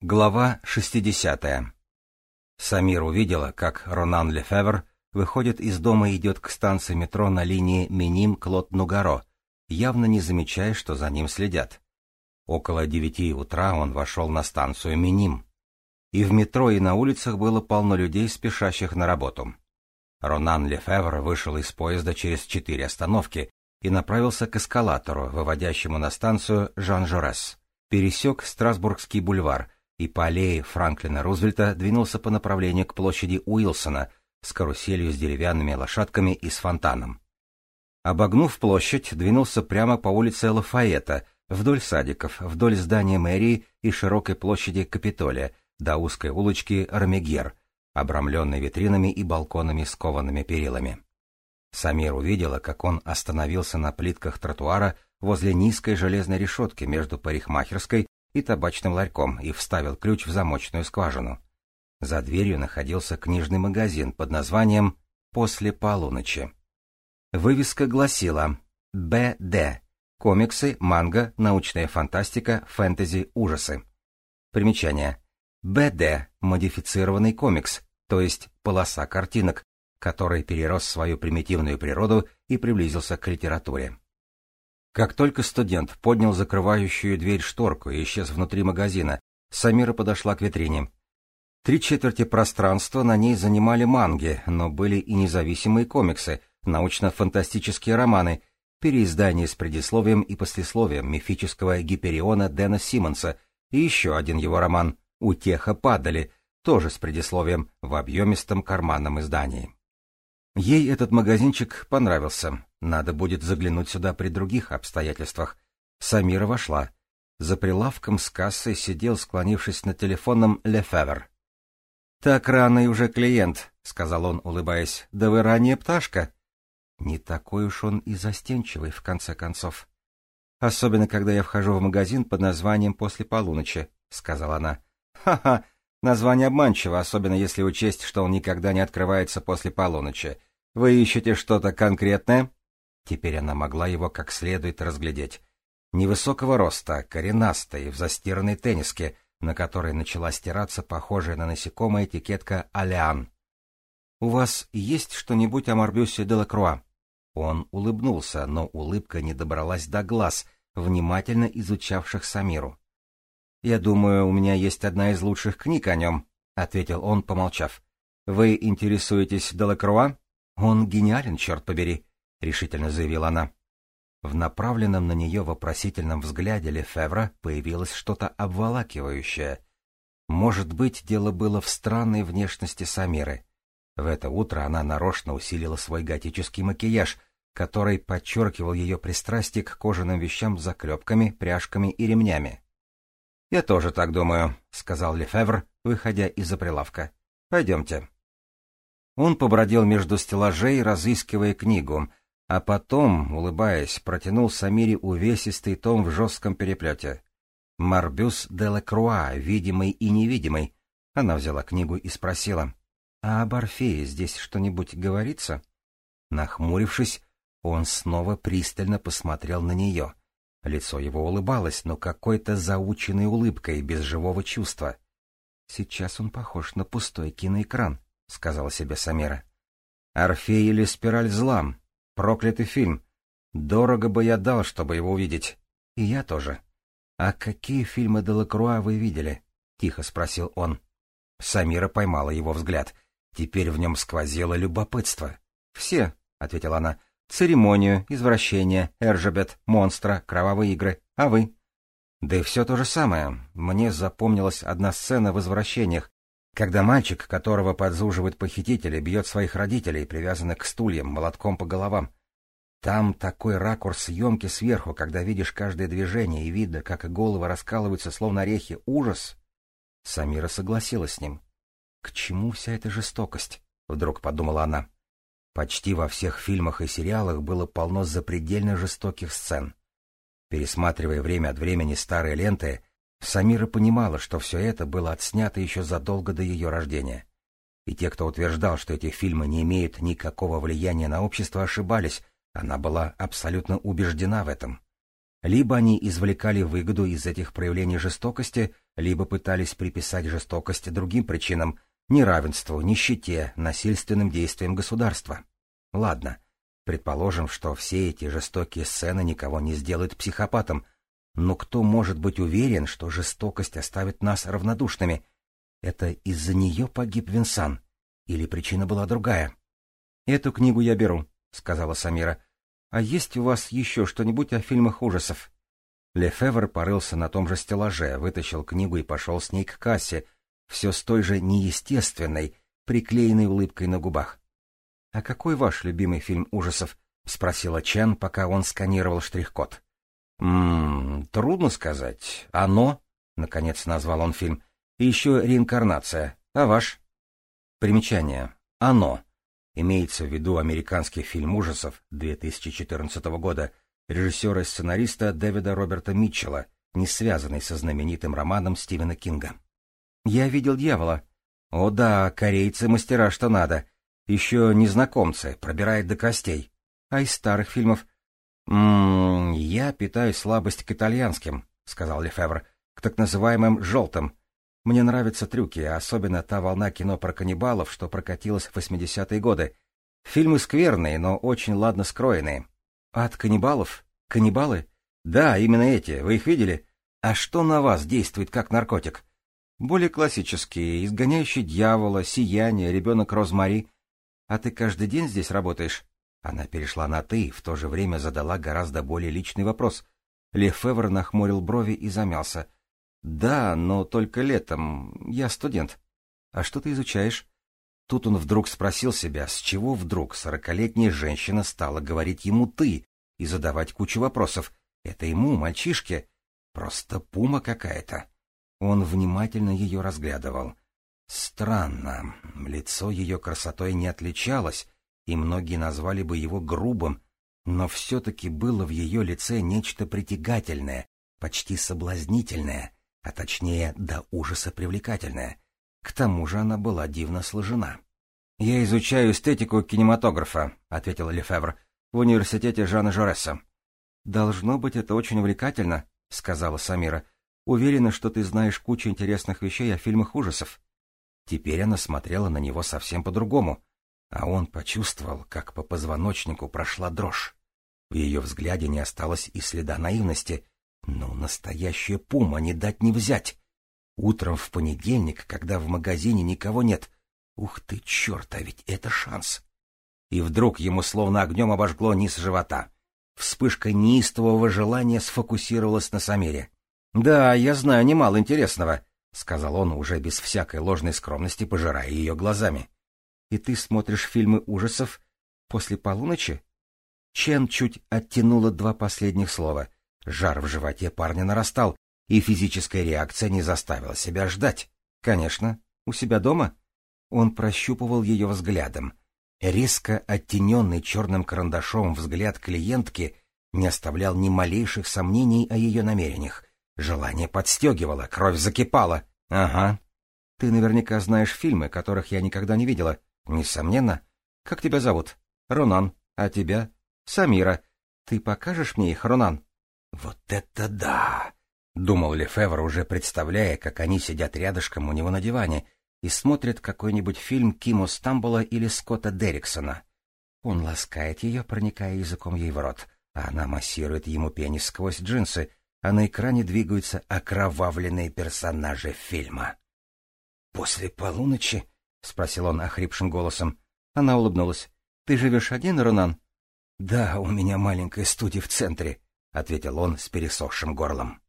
Глава 60. Самир увидела, как Ронан Лефевр выходит из дома и идет к станции метро на линии Миним-Клод-Нугаро, явно не замечая, что за ним следят. Около девяти утра он вошел на станцию Миним. И в метро, и на улицах было полно людей, спешащих на работу. Ронан Лефевр вышел из поезда через четыре остановки и направился к эскалатору, выводящему на станцию Жан-Жорес. Пересек Страсбургский бульвар — и по аллее Франклина Рузвельта двинулся по направлению к площади Уилсона с каруселью с деревянными лошадками и с фонтаном. Обогнув площадь, двинулся прямо по улице Лафаэта, вдоль садиков, вдоль здания мэрии и широкой площади Капитолия, до узкой улочки Армегер, обрамленной витринами и балконами с коваными перилами. Самир увидела, как он остановился на плитках тротуара возле низкой железной решетки между парикмахерской и табачным ларьком и вставил ключ в замочную скважину. За дверью находился книжный магазин под названием «После полуночи». Вывеска гласила «БД» — комиксы, манга, научная фантастика, фэнтези, ужасы. Примечание. БД — модифицированный комикс, то есть полоса картинок, который перерос свою примитивную природу и приблизился к литературе. Как только студент поднял закрывающую дверь шторку и исчез внутри магазина, Самира подошла к витрине. Три четверти пространства на ней занимали манги, но были и независимые комиксы, научно-фантастические романы, переиздания с предисловием и послесловием мифического Гипериона Дэна Симмонса и еще один его роман «Утеха падали», тоже с предисловием в объемистом карманном издании. Ей этот магазинчик понравился. Надо будет заглянуть сюда при других обстоятельствах. Самира вошла. За прилавком с кассой сидел, склонившись на телефонном, Лефевер. — Так рано и уже клиент, — сказал он, улыбаясь. — Да вы ранее пташка. Не такой уж он и застенчивый, в конце концов. — Особенно, когда я вхожу в магазин под названием «После полуночи», — сказала она. «Ха — Ха-ха, название обманчиво, особенно если учесть, что он никогда не открывается после полуночи. Вы ищете что-то конкретное? Теперь она могла его как следует разглядеть. Невысокого роста, коренастый, в застиранной тенниске, на которой начала стираться похожая на насекомое этикетка «Алиан». «У вас есть что-нибудь о Марбюсе де Лакруа?» Он улыбнулся, но улыбка не добралась до глаз, внимательно изучавших Самиру. «Я думаю, у меня есть одна из лучших книг о нем», — ответил он, помолчав. «Вы интересуетесь Делакруа?» «Он гениален, черт побери», — решительно заявила она. В направленном на нее вопросительном взгляде Лефевра появилось что-то обволакивающее. Может быть, дело было в странной внешности Самиры. В это утро она нарочно усилила свой готический макияж, который подчеркивал ее пристрастие к кожаным вещам с заклепками, пряжками и ремнями. — Я тоже так думаю, — сказал Лефевр, выходя из-за прилавка. — Пойдемте. Он побродил между стеллажей, разыскивая книгу, а потом, улыбаясь, протянул Самире увесистый том в жестком переплете. «Марбюс де Лекруа, видимый и невидимый». Она взяла книгу и спросила, «А об Орфее здесь что-нибудь говорится?» Нахмурившись, он снова пристально посмотрел на нее. Лицо его улыбалось, но какой-то заученной улыбкой, без живого чувства. Сейчас он похож на пустой киноэкран. — сказала себе Самира. «Орфей или спираль зла? Проклятый фильм. Дорого бы я дал, чтобы его увидеть. И я тоже. А какие фильмы Делакруа вы видели?» — тихо спросил он. Самира поймала его взгляд. Теперь в нем сквозило любопытство. «Все», — ответила она. «Церемонию, извращение, Эржебет, монстра, кровавые игры. А вы?» «Да и все то же самое. Мне запомнилась одна сцена в «Извращениях», когда мальчик, которого подзуживают похитители, бьет своих родителей, привязанных к стульям, молотком по головам. Там такой ракурс съемки сверху, когда видишь каждое движение и видно, как головы раскалываются, словно орехи. Ужас! Самира согласилась с ним. «К чему вся эта жестокость?» — вдруг подумала она. Почти во всех фильмах и сериалах было полно запредельно жестоких сцен. Пересматривая время от времени старые ленты, Самира понимала, что все это было отснято еще задолго до ее рождения. И те, кто утверждал, что эти фильмы не имеют никакого влияния на общество, ошибались, она была абсолютно убеждена в этом. Либо они извлекали выгоду из этих проявлений жестокости, либо пытались приписать жестокость другим причинам — неравенству, нищете, насильственным действиям государства. Ладно, предположим, что все эти жестокие сцены никого не сделают психопатом, но кто может быть уверен, что жестокость оставит нас равнодушными? Это из-за нее погиб Винсан? Или причина была другая? — Эту книгу я беру, — сказала Самира. — А есть у вас еще что-нибудь о фильмах ужасов? Лефевр порылся на том же стеллаже, вытащил книгу и пошел с ней к кассе, все с той же неестественной, приклеенной улыбкой на губах. — А какой ваш любимый фильм ужасов? — спросила Чен, пока он сканировал штрих-код. — Ммм, трудно сказать. «Оно», — наконец назвал он фильм, — и еще «Реинкарнация». А ваш? Примечание. «Оно» Имеется в виду американский фильм ужасов 2014 года режиссера и сценариста Дэвида Роберта Митчелла, не связанный со знаменитым романом Стивена Кинга. «Я видел дьявола». «О да, корейцы мастера что надо. Еще незнакомцы, пробирает до костей. А из старых фильмов...» «М -м, «Я питаю слабость к итальянским», — сказал Лефевр, — «к так называемым «желтым». Мне нравятся трюки, особенно та волна кино про каннибалов, что прокатилась в 80-е годы. Фильмы скверные, но очень ладно скроенные. От каннибалов? Каннибалы? Да, именно эти. Вы их видели? А что на вас действует как наркотик? Более классические, изгоняющий дьявола, сияние, ребенок Розмари. А ты каждый день здесь работаешь? Она перешла на «ты», в то же время задала гораздо более личный вопрос. Лефевр нахмурил брови и замялся. Да, но только летом. Я студент. А что ты изучаешь? Тут он вдруг спросил себя, с чего вдруг сорокалетняя женщина стала говорить ему «ты» и задавать кучу вопросов. Это ему, мальчишке. Просто пума какая-то. Он внимательно ее разглядывал. Странно, лицо ее красотой не отличалось, и многие назвали бы его грубым, но все-таки было в ее лице нечто притягательное, почти соблазнительное — а точнее до ужаса привлекательная. К тому же она была дивно сложена. — Я изучаю эстетику кинематографа, — ответил Лефевр, — в университете Жана Жореса. — Должно быть, это очень увлекательно, — сказала Самира. — Уверена, что ты знаешь кучу интересных вещей о фильмах ужасов. Теперь она смотрела на него совсем по-другому, а он почувствовал, как по позвоночнику прошла дрожь. В ее взгляде не осталось и следа наивности — ну, настоящая пума, не дать не взять. Утром в понедельник, когда в магазине никого нет. Ух ты, черт, а ведь это шанс. И вдруг ему словно огнем обожгло низ живота. Вспышка неистового желания сфокусировалась на Самире. — Да, я знаю немало интересного, — сказал он, уже без всякой ложной скромности, пожирая ее глазами. — И ты смотришь фильмы ужасов после полуночи? Чен чуть оттянула два последних слова — Жар в животе парня нарастал, и физическая реакция не заставила себя ждать. Конечно, у себя дома. Он прощупывал ее взглядом. Резко оттененный черным карандашом взгляд клиентки не оставлял ни малейших сомнений о ее намерениях. Желание подстегивало, кровь закипала. — Ага. Ты наверняка знаешь фильмы, которых я никогда не видела. Несомненно. Как тебя зовут? Ронан. А тебя? Самира. Ты покажешь мне их, Ронан? «Вот это да!» — думал Лефевр, уже представляя, как они сидят рядышком у него на диване и смотрят какой-нибудь фильм Кимо Стамбула или Скотта Дерриксона. Он ласкает ее, проникая языком ей в рот, а она массирует ему пенис сквозь джинсы, а на экране двигаются окровавленные персонажи фильма. «После полуночи?» — спросил он охрипшим голосом. Она улыбнулась. «Ты живешь один, Ронан?» «Да, у меня маленькая студия в центре», — ответил он с пересохшим горлом.